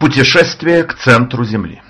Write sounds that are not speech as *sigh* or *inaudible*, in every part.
Путешествие к центру Земли.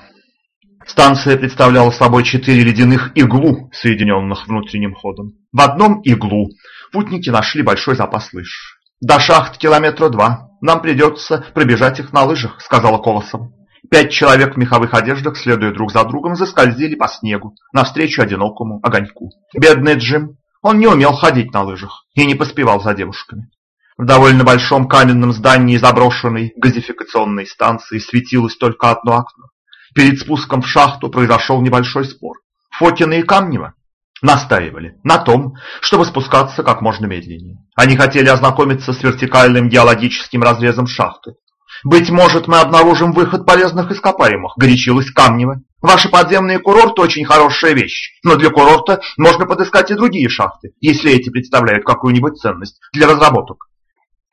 Станция представляла собой четыре ледяных иглу, соединенных внутренним ходом. В одном иглу путники нашли большой запас лыж. «До шахт километра два. Нам придется пробежать их на лыжах», — сказала Колосова. Пять человек в меховых одеждах, следуя друг за другом, заскользили по снегу, навстречу одинокому огоньку. Бедный Джим, он не умел ходить на лыжах и не поспевал за девушками. В довольно большом каменном здании заброшенной газификационной станции светилось только одно окно. Перед спуском в шахту произошел небольшой спор. Фокина и Камнева настаивали на том, чтобы спускаться как можно медленнее. Они хотели ознакомиться с вертикальным геологическим разрезом шахты. «Быть может, мы обнаружим выход полезных ископаемых», – горячилась Камнева. «Ваши подземные курорты – очень хорошая вещь, но для курорта можно подыскать и другие шахты, если эти представляют какую-нибудь ценность для разработок.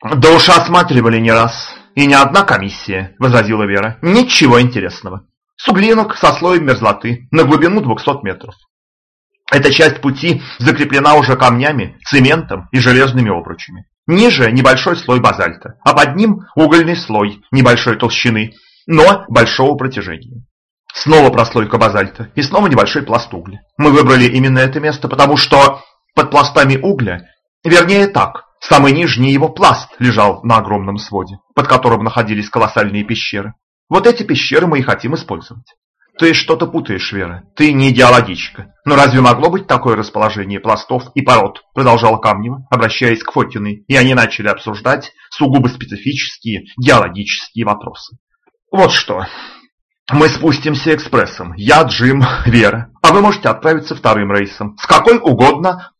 «Да уж осматривали не раз, и не одна комиссия», — возразила Вера. «Ничего интересного. Суглинок со слоем мерзлоты на глубину 200 метров. Эта часть пути закреплена уже камнями, цементом и железными обручами. Ниже небольшой слой базальта, а под ним угольный слой небольшой толщины, но большого протяжения. Снова прослойка базальта и снова небольшой пласт угля. Мы выбрали именно это место, потому что под пластами угля, вернее так, Самый нижний его пласт лежал на огромном своде, под которым находились колоссальные пещеры. Вот эти пещеры мы и хотим использовать. Ты что-то путаешь, Вера. Ты не идеологичка. Но разве могло быть такое расположение пластов и пород? Продолжала Камнева, обращаясь к Фотиной, и они начали обсуждать сугубо специфические геологические вопросы. Вот что. Мы спустимся экспрессом. Я, Джим, Вера. А вы можете отправиться вторым рейсом. С какой угодно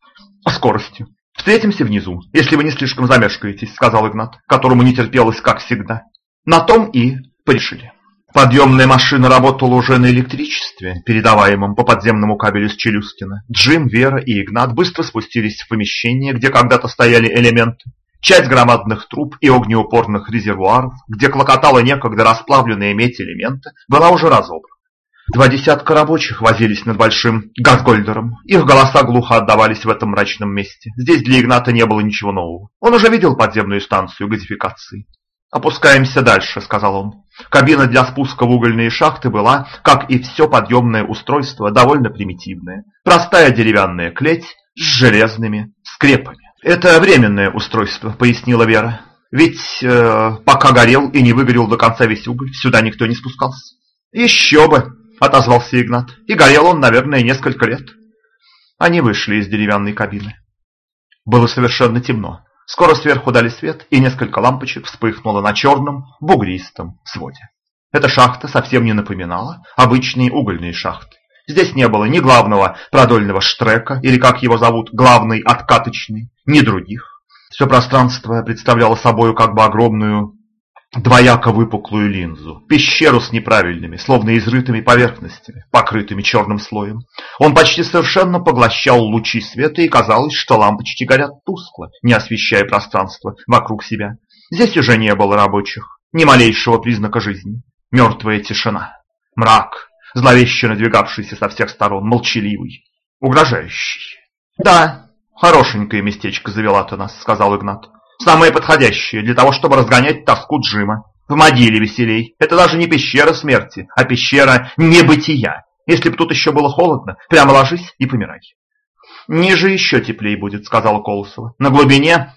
скоростью. «Встретимся внизу, если вы не слишком замешкаетесь», — сказал Игнат, которому не терпелось, как всегда. На том и порешили. Подъемная машина работала уже на электричестве, передаваемом по подземному кабелю с Челюскина. Джим, Вера и Игнат быстро спустились в помещение, где когда-то стояли элементы. Часть громадных труб и огнеупорных резервуаров, где клокотала некогда расплавленная медь элемента, была уже разобрана. Два десятка рабочих возились над большим газгольдером. Их голоса глухо отдавались в этом мрачном месте. Здесь для Игната не было ничего нового. Он уже видел подземную станцию газификации. «Опускаемся дальше», — сказал он. Кабина для спуска в угольные шахты была, как и все подъемное устройство, довольно примитивное. Простая деревянная клеть с железными скрепами. «Это временное устройство», — пояснила Вера. «Ведь э, пока горел и не выгорел до конца весь уголь, сюда никто не спускался». «Еще бы!» — отозвался Игнат. «И горел он, наверное, несколько лет». Они вышли из деревянной кабины. Было совершенно темно. Скоро сверху дали свет, и несколько лампочек вспыхнуло на черном, бугристом своде. Эта шахта совсем не напоминала обычные угольные шахты. Здесь не было ни главного продольного штрека, или, как его зовут, главный откаточный, ни других. Все пространство представляло собою как бы огромную двояко выпуклую линзу, пещеру с неправильными, словно изрытыми поверхностями, покрытыми черным слоем. Он почти совершенно поглощал лучи света, и казалось, что лампочки горят тускло, не освещая пространство вокруг себя. Здесь уже не было рабочих, ни малейшего признака жизни. Мертвая тишина, мрак, зловеще надвигавшийся со всех сторон, молчаливый, угрожающий. «Да, хорошенькое местечко завела ты нас», — сказал Игнат. Самое подходящее для того, чтобы разгонять тоску Джима. В могиле веселей. Это даже не пещера смерти, а пещера небытия. Если бы тут еще было холодно, прямо ложись и помирай. Ниже еще теплее будет, сказала Колосова. На глубине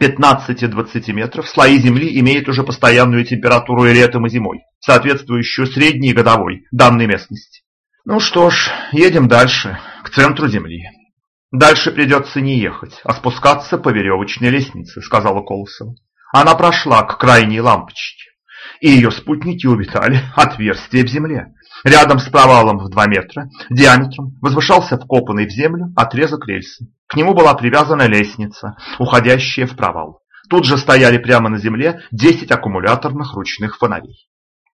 15-20 метров слои земли имеют уже постоянную температуру и летом, и зимой, соответствующую средней годовой данной местности. Ну что ж, едем дальше, к центру земли. «Дальше придется не ехать, а спускаться по веревочной лестнице», — сказала Колосова. Она прошла к крайней лампочке, и ее спутники увидали *laughs* отверстие в земле. Рядом с провалом в два метра диаметром возвышался вкопанный в землю отрезок рельсы. К нему была привязана лестница, уходящая в провал. Тут же стояли прямо на земле 10 аккумуляторных ручных фонарей.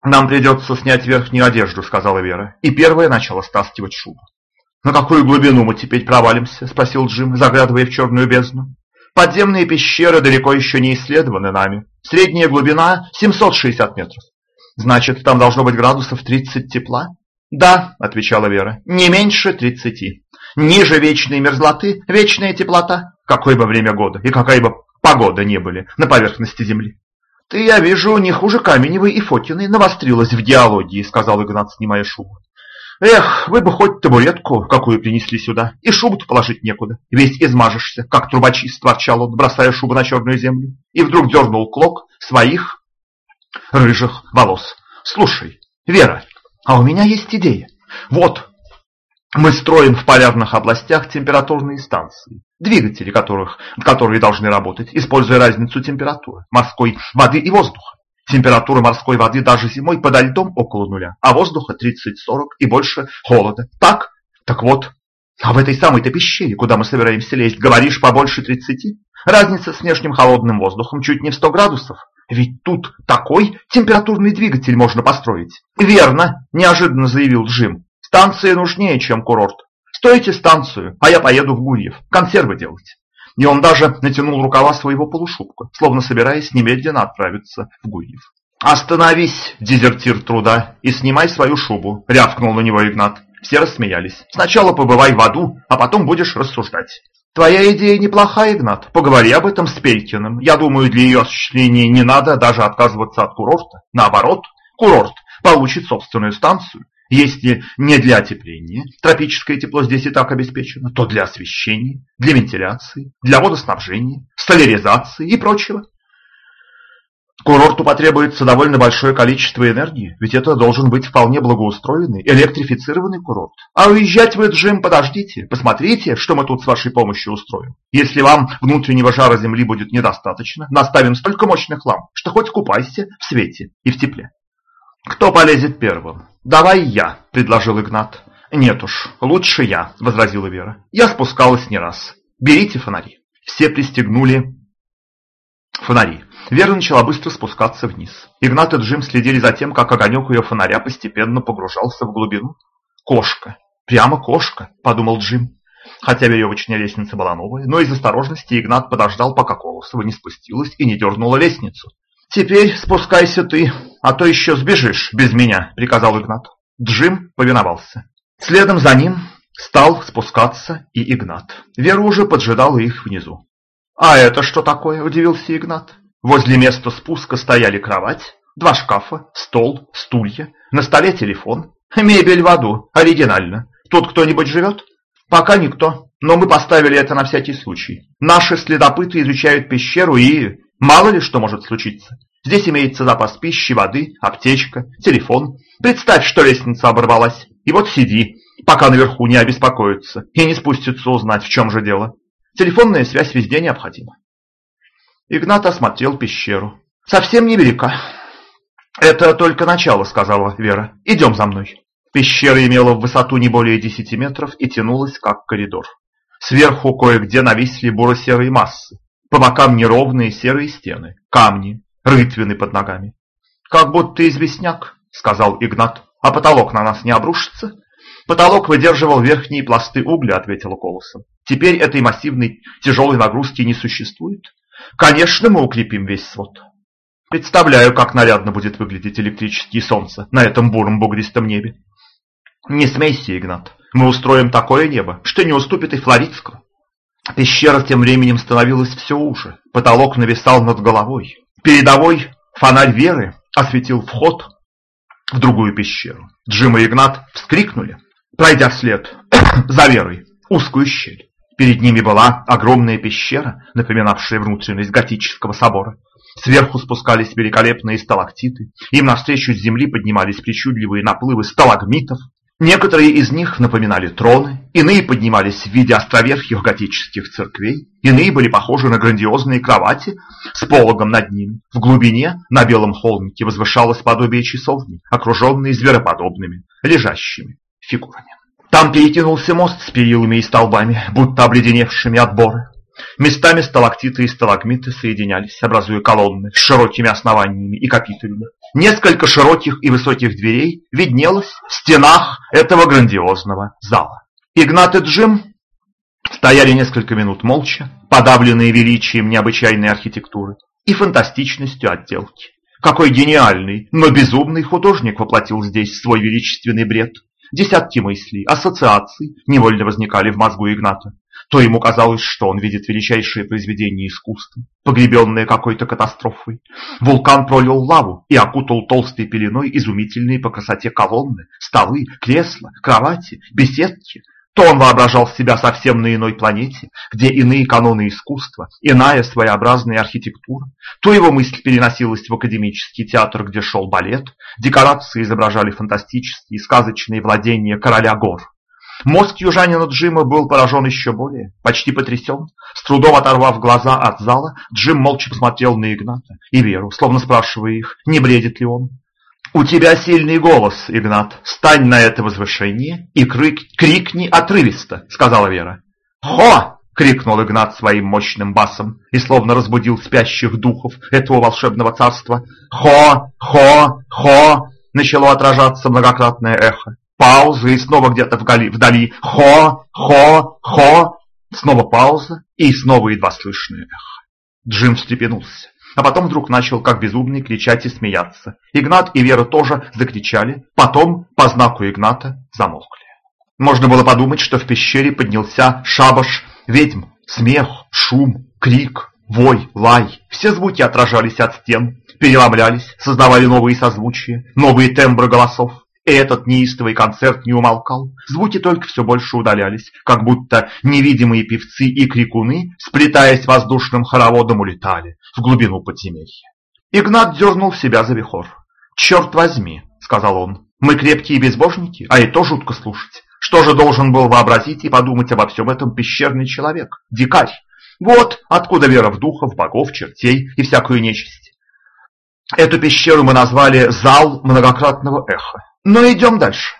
«Нам придется снять верхнюю одежду», — сказала Вера, и первая начала стаскивать шубу. «На какую глубину мы теперь провалимся?» – спросил Джим, заглядывая в черную бездну. «Подземные пещеры далеко еще не исследованы нами. Средняя глубина – 760 метров. Значит, там должно быть градусов 30 тепла?» «Да», – отвечала Вера, – «не меньше 30. Ниже вечной мерзлоты – вечная теплота, какое бы время года и какая бы погода не были на поверхности Земли». «Ты, я вижу, не хуже Каменевой и Фокиной навострилась в диалогии», — сказал Игнат, снимая шубу. «Эх, вы бы хоть табуретку какую принесли сюда, и шубу-то положить некуда, весь измажешься, как трубочист», — ворчал он, бросая шубу на черную землю, и вдруг дернул клок своих рыжих волос. «Слушай, Вера, а у меня есть идея. Вот, мы строим в полярных областях температурные станции, двигатели которых, которые должны работать, используя разницу температуры морской воды и воздуха. Температура морской воды даже зимой подо льдом около нуля, а воздуха 30-40 и больше холода. Так? Так вот, а в этой самой-то пещере, куда мы собираемся лезть, говоришь побольше 30? Разница с внешним холодным воздухом чуть не в 100 градусов. Ведь тут такой температурный двигатель можно построить. Верно, неожиданно заявил Джим. Станция нужнее, чем курорт. Стойте станцию, а я поеду в Гурьев, консервы делать. И он даже натянул рукава своего полушубка, словно собираясь немедленно отправиться в Гурьев. «Остановись, дезертир труда, и снимай свою шубу», — рявкнул на него Игнат. Все рассмеялись. «Сначала побывай в аду, а потом будешь рассуждать». «Твоя идея неплохая, Игнат. Поговори об этом с Пелькиным. Я думаю, для ее осуществления не надо даже отказываться от курорта. Наоборот, курорт получит собственную станцию. Если не для отепления, тропическое тепло здесь и так обеспечено, то для освещения, для вентиляции, для водоснабжения, соляризации и прочего. Курорту потребуется довольно большое количество энергии, ведь это должен быть вполне благоустроенный, электрифицированный курорт. А уезжать вы, Джим, подождите, посмотрите, что мы тут с вашей помощью устроим. Если вам внутреннего жара Земли будет недостаточно, наставим столько мощных ламп, что хоть купайся в свете и в тепле. Кто полезет первым? Давай я, предложил Игнат. Нет уж, лучше я, возразила Вера. Я спускалась не раз. Берите фонари. Все пристегнули фонари. Вера начала быстро спускаться вниз. Игнат и Джим следили за тем, как огонек ее фонаря постепенно погружался в глубину. «Кошка! Прямо кошка!» – подумал Джим. Хотя веревочная лестница была новая, но из осторожности Игнат подождал, пока Колосова не спустилась и не дернула лестницу. «Теперь спускайся ты, а то еще сбежишь без меня», – приказал Игнат. Джим повиновался. Следом за ним стал спускаться и Игнат. Вера уже поджидала их внизу. «А это что такое?» – удивился Игнат. Возле места спуска стояли кровать, два шкафа, стол, стулья, на столе телефон. Мебель в аду, оригинально. Тут кто-нибудь живет? Пока никто, но мы поставили это на всякий случай. Наши следопыты изучают пещеру и... Мало ли что может случиться. Здесь имеется запас пищи, воды, аптечка, телефон. Представь, что лестница оборвалась. И вот сиди, пока наверху не обеспокоятся и не спустятся узнать, в чем же дело. Телефонная связь везде необходима. Игнат осмотрел пещеру. «Совсем невелика». «Это только начало», — сказала Вера. «Идем за мной». Пещера имела в высоту не более десяти метров и тянулась, как коридор. Сверху кое-где нависли буро-серые массы. По бокам неровные серые стены, камни, рытвины под ногами. «Как будто известняк», — сказал Игнат. «А потолок на нас не обрушится?» «Потолок выдерживал верхние пласты угля», — ответила Колосов. «Теперь этой массивной тяжелой нагрузки не существует. Конечно, мы укрепим весь свод. Представляю, как нарядно будет выглядеть электрические солнца на этом буром бугристом небе. Не смейся, Игнат. Мы устроим такое небо, что не уступит и Флоридскому. Пещера тем временем становилась все уже. Потолок нависал над головой. Передовой фонарь Веры осветил вход в другую пещеру. Джим и Игнат вскрикнули, пройдя вслед *coughs* за Верой узкую щель. Перед ними была огромная пещера, напоминавшая внутренность готического собора. Сверху спускались великолепные сталактиты, им навстречу с земли поднимались причудливые наплывы сталагмитов. Некоторые из них напоминали троны, иные поднимались в виде островерхих готических церквей, иные были похожи на грандиозные кровати с пологом над ними. В глубине на белом холмике возвышалось подобие часовни, окруженные звероподобными, лежащими фигурами. Там перекинулся мост с перилами и столбами, будто обледеневшими от боры. Местами сталактиты и сталагмиты соединялись, образуя колонны с широкими основаниями и капителями. Несколько широких и высоких дверей виднелось в стенах этого грандиозного зала. Игнат и Джим стояли несколько минут молча, подавленные величием необычайной архитектуры и фантастичностью отделки. Какой гениальный, но безумный художник воплотил здесь свой величественный бред – Десятки мыслей, ассоциаций невольно возникали в мозгу Игната. То ему казалось, что он видит величайшее произведение искусства, погребенное какой-то катастрофой. Вулкан пролил лаву и окутал толстой пеленой изумительные по красоте колонны, столы, кресла, кровати, беседки, то он воображал себя совсем на иной планете, где иные каноны искусства, иная своеобразная архитектура, то его мысль переносилась в академический театр, где шел балет, декорации изображали фантастические и сказочные владения короля гор. Мозг южанина Джима был поражен еще более, почти потрясен. С трудом оторвав глаза от зала, Джим молча посмотрел на Игната и Веру, словно спрашивая их, не бредит ли он. «У тебя сильный голос, Игнат. Стань на это возвышение и крик, крикни отрывисто», — сказала Вера. «Хо!» — крикнул Игнат своим мощным басом и словно разбудил спящих духов этого волшебного царства. «Хо! Хо! Хо!» — начало отражаться многократное эхо. Пауза и снова где-то вдали, «Хо! Хо! Хо!» Снова пауза и снова едва слышное эхо. Джим встрепенулся а потом вдруг начал, как безумный, кричать и смеяться. Игнат и Вера тоже закричали, потом, по знаку Игната, замолкли. Можно было подумать, что в пещере поднялся шабаш ведьм, смех, шум, крик, вой, лай. Все звуки отражались от стен, переломлялись, создавали новые созвучия, новые тембры голосов. Этот неистовый концерт не умолкал. Звуки только все больше удалялись, как будто невидимые певцы и крикуны, сплетаясь воздушным хороводом, улетали в глубину подземелья. Игнат дернул себя за вихор. «Черт возьми», — сказал он, — «мы крепкие безбожники, а и то жутко слушать. Что же должен был вообразить и подумать обо всем этом пещерный человек, дикарь? Вот откуда вера в духов, богов, чертей и всякую нечисть. Эту пещеру мы назвали «Зал многократного эха». Но идем дальше.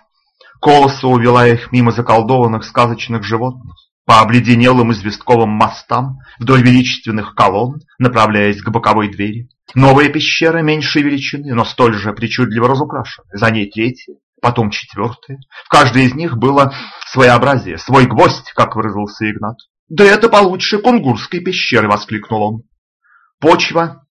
Колоса увела их мимо заколдованных сказочных животных, по обледенелым известковым мостам, вдоль величественных колонн, направляясь к боковой двери. Новая пещера меньшей величины, но столь же причудливо разукрашенная. За ней третья, потом четвертая. В каждой из них было своеобразие, свой гвоздь, как выразился Игнат. «Да это получше кунгурской пещеры!» — воскликнул он. Почва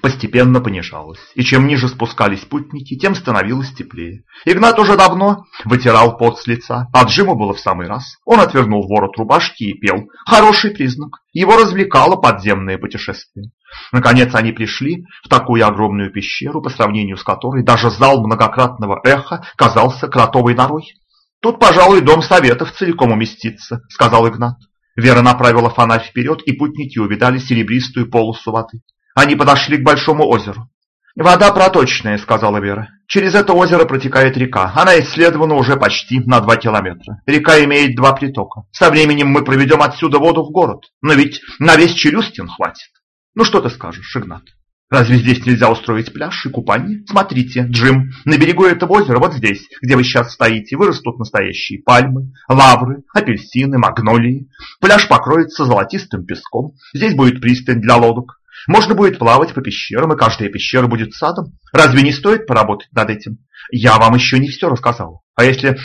постепенно понижалась, и чем ниже спускались путники, тем становилось теплее. Игнат уже давно вытирал пот с лица, а было в самый раз. Он отвернул ворот рубашки и пел. Хороший признак. Его развлекало подземное путешествие. Наконец они пришли в такую огромную пещеру, по сравнению с которой даже зал многократного эха казался кротовой норой. «Тут, пожалуй, дом советов целиком уместится», — сказал Игнат. Вера направила фонарь вперед, и путники увидали серебристую полосу воды. Они подошли к большому озеру. «Вода проточная», — сказала Вера. «Через это озеро протекает река. Она исследована уже почти на два километра. Река имеет два притока. Со временем мы проведем отсюда воду в город. Но ведь на весь Челюстин хватит. Ну что ты скажешь, Игнат? Разве здесь нельзя устроить пляж и купание? Смотрите, Джим, на берегу этого озера, вот здесь, где вы сейчас стоите, вырастут настоящие пальмы, лавры, апельсины, магнолии. Пляж покроется золотистым песком. Здесь будет пристань для лодок. Можно будет плавать по пещерам, и каждая пещера будет садом. Разве не стоит поработать над этим? Я вам еще не все рассказал. А если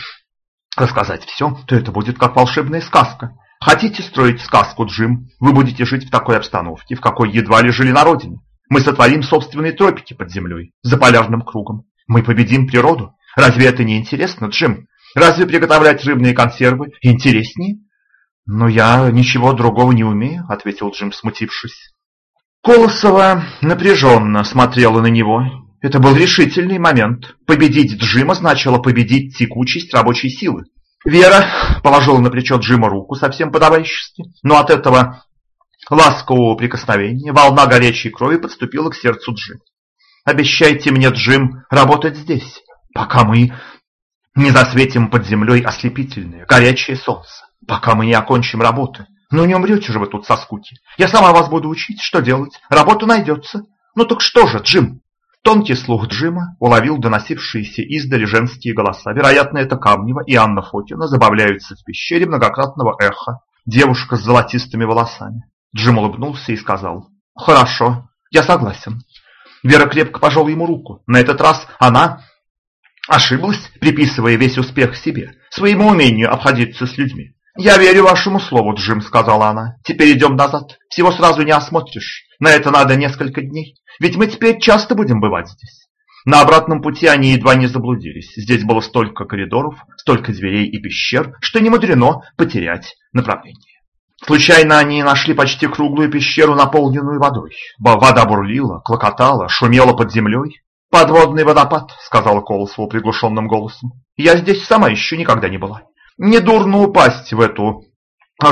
рассказать все, то это будет как волшебная сказка. Хотите строить сказку, Джим? Вы будете жить в такой обстановке, в какой едва ли жили на родине. Мы сотворим собственные тропики под землей, за полярным кругом. Мы победим природу. Разве это не интересно, Джим? Разве приготовлять рыбные консервы интереснее? Но я ничего другого не умею, ответил Джим, смутившись. Колосова напряженно смотрела на него. Это был решительный момент. Победить Джима значило победить текучесть рабочей силы. Вера положила на плечо Джима руку совсем подавающести, но от этого ласкового прикосновения волна горячей крови подступила к сердцу Джима. «Обещайте мне, Джим, работать здесь, пока мы не засветим под землей ослепительное, горячее солнце, пока мы не окончим работы. Ну не умрете же вы тут со скуки. Я сама вас буду учить, что делать. Работа найдется. Ну так что же, Джим? Тонкий слух Джима уловил доносившиеся издали женские голоса. Вероятно, это Камнева и Анна Фотина забавляются в пещере многократного эха. Девушка с золотистыми волосами. Джим улыбнулся и сказал, «Хорошо, я согласен». Вера крепко пожала ему руку. На этот раз она ошиблась, приписывая весь успех себе, своему умению обходиться с людьми. «Я верю вашему слову, Джим», — сказала она. «Теперь идем назад. Всего сразу не осмотришь. На это надо несколько дней. Ведь мы теперь часто будем бывать здесь». На обратном пути они едва не заблудились. Здесь было столько коридоров, столько дверей и пещер, что не мудрено потерять направление. Случайно они нашли почти круглую пещеру, наполненную водой. Вода бурлила, клокотала, шумела под землей. «Подводный водопад», — сказала Колосова приглушенным голосом. «Я здесь сама еще никогда не была. Недурно упасть в эту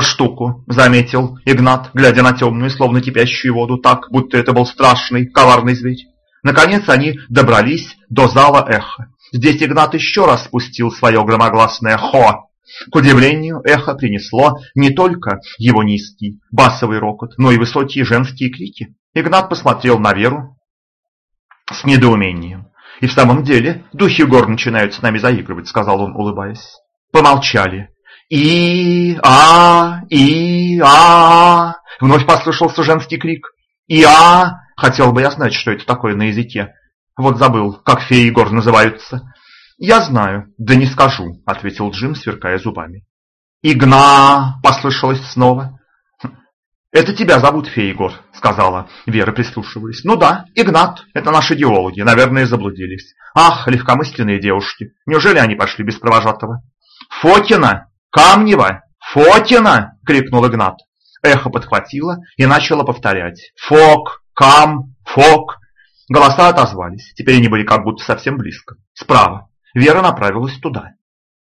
штуку», — заметил Игнат, глядя на темную, словно кипящую воду, так, будто это был страшный, коварный зверь. Наконец они добрались до зала эхо. Здесь Игнат еще раз спустил свое громогласное «хо», к удивлению, эхо принесло не только его низкий басовый рокот, но и высокие женские крики. Игнат посмотрел на Веру с недоумением. «И в самом деле, духи гор начинают с нами заигрывать», — сказал он, улыбаясь. Помолчали. и а и а Вновь послышался женский крик. «И-а!» Хотел бы я знать, что это такое на языке. Вот забыл, как феи гор называются. «Я знаю, да не скажу», — ответил Джим, сверкая зубами. «Игна!» — послышалось снова. «Хм, «Это тебя зовут Фейгор», — сказала Вера, прислушиваясь. «Ну да, Игнат, это наши геологи, наверное, заблудились. Ах, легкомысленные девушки, неужели они пошли без провожатого?» «Фокина! Камнева! Фокина!» — крикнул Игнат. Эхо подхватило и начало повторять. «Фок! Кам! Фок!» Голоса отозвались, теперь они были как будто совсем близко. Справа, Вера направилась туда.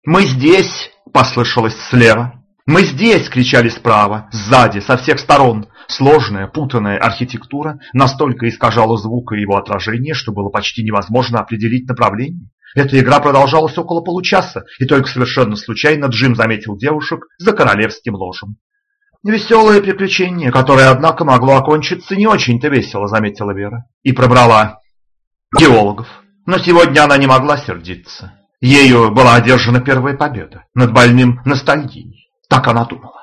«Мы здесь!» – послышалось слева. «Мы здесь!» – кричали справа, сзади, со всех сторон. Сложная, путанная архитектура настолько искажала звук и его отражение, что было почти невозможно определить направление. Эта игра продолжалась около получаса, и только совершенно случайно Джим заметил девушек за королевским ложем. «Веселое приключение, которое, однако, могло окончиться не очень-то весело», — заметила Вера. И пробрала геологов. Но сегодня она не могла сердиться. Ею была одержана первая победа над больным ностальгией. Так она думала.